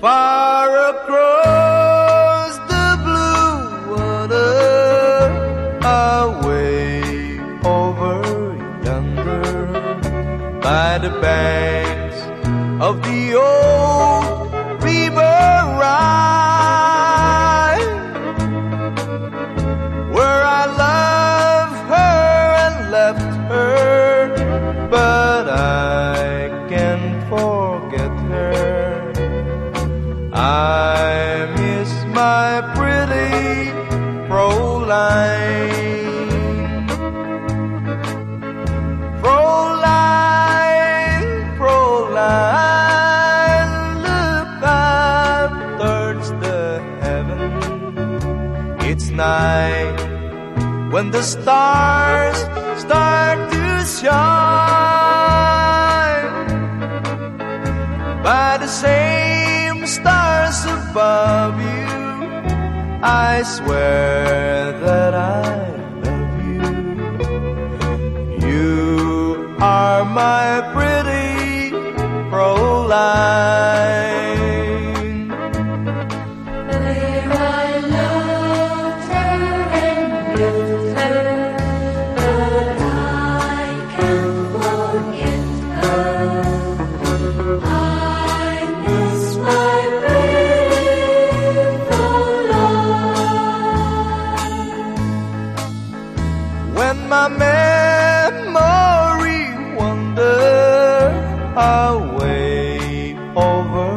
far across the blue water, away over yonder, by the banks of the old I miss my pretty Fräulein. Fräulein, Fräulein, look up towards the heaven. It's night when the stars start to shine above you. I swear that I love you. You are my pretty Fräulein. My memory wander away over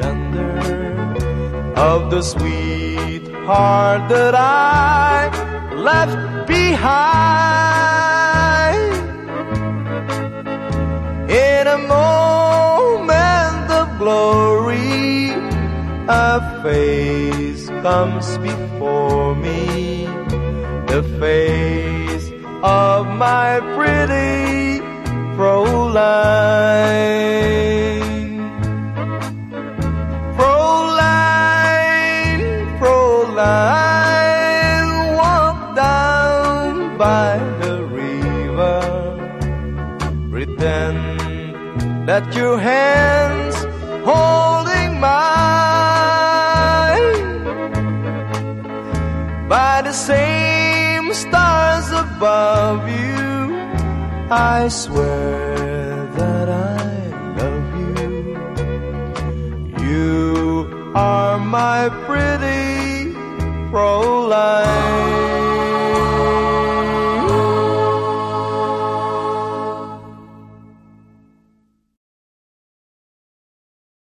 yonder of the sweetheart that I left behind. In a moment of glory a face comes before me. The face of my pretty Fräulein. Fräulein, Fräulein, walk down by the river. Pretend that your hands holding mine by the same stars above you. I swear that I love you. You are my pretty Fräulein.